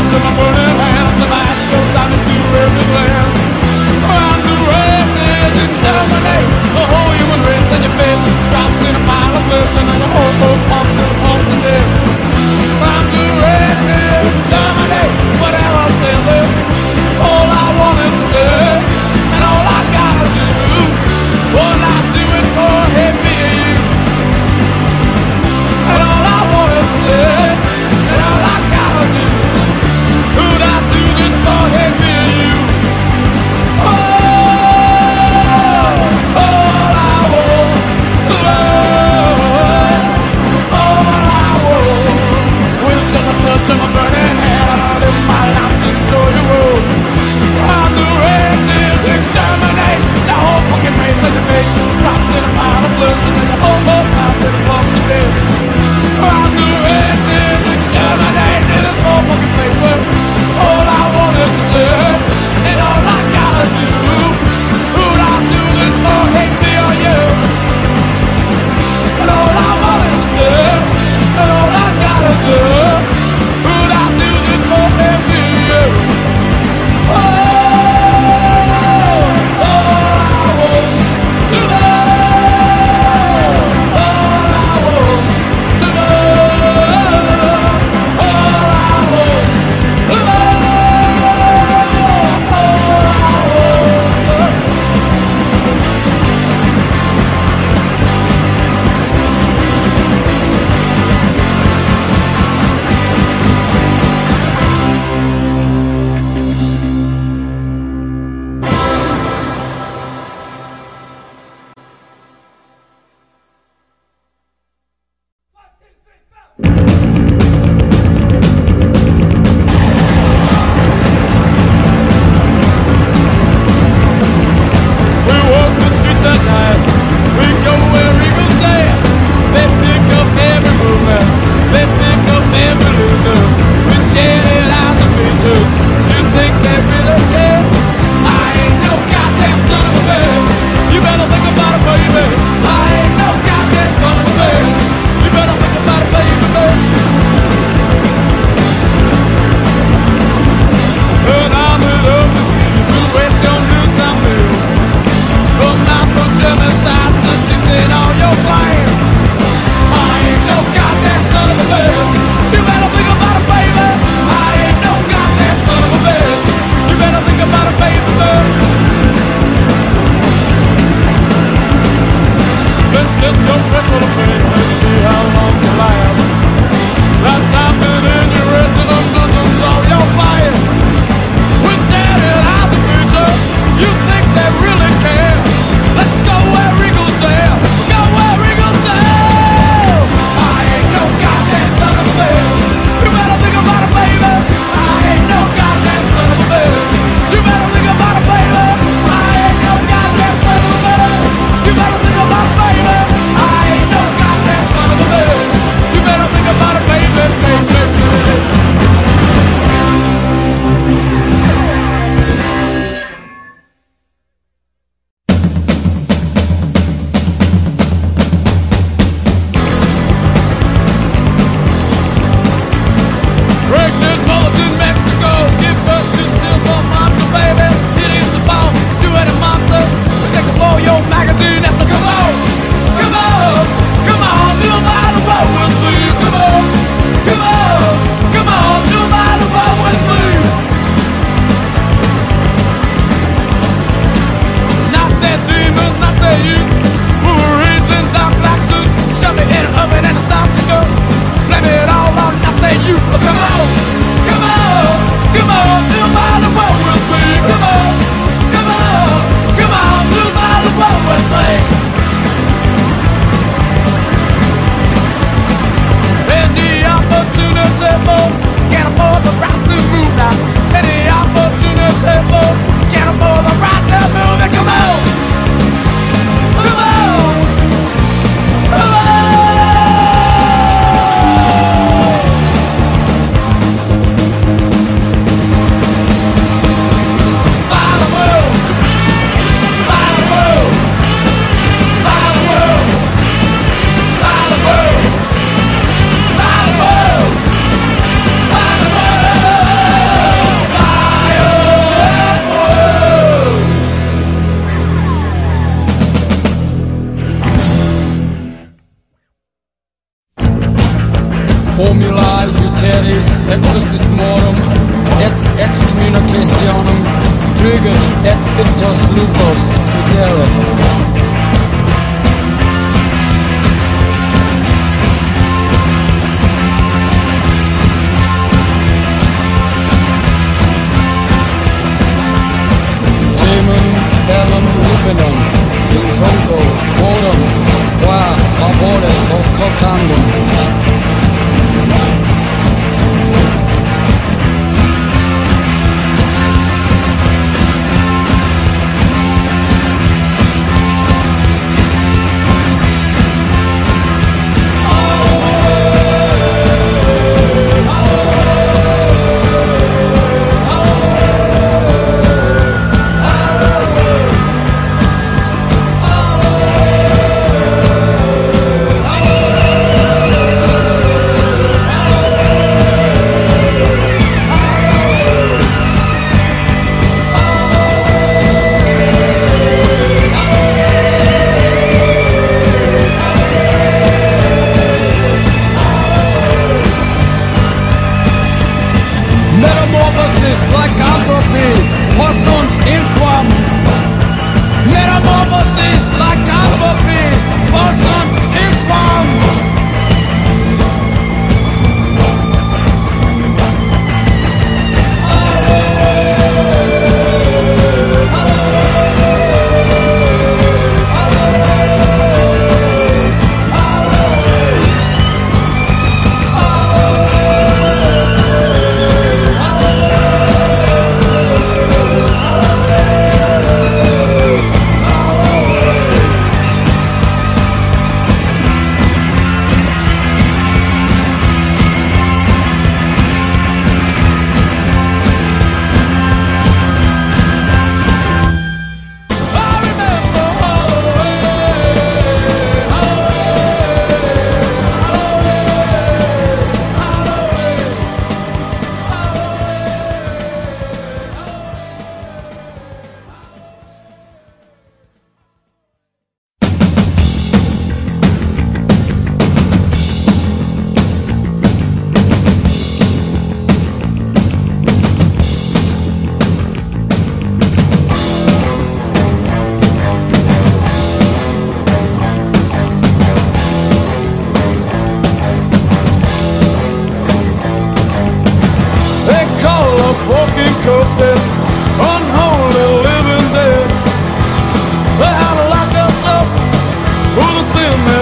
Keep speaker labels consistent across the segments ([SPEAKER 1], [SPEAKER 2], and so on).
[SPEAKER 1] Lord to the morning.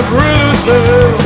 [SPEAKER 2] British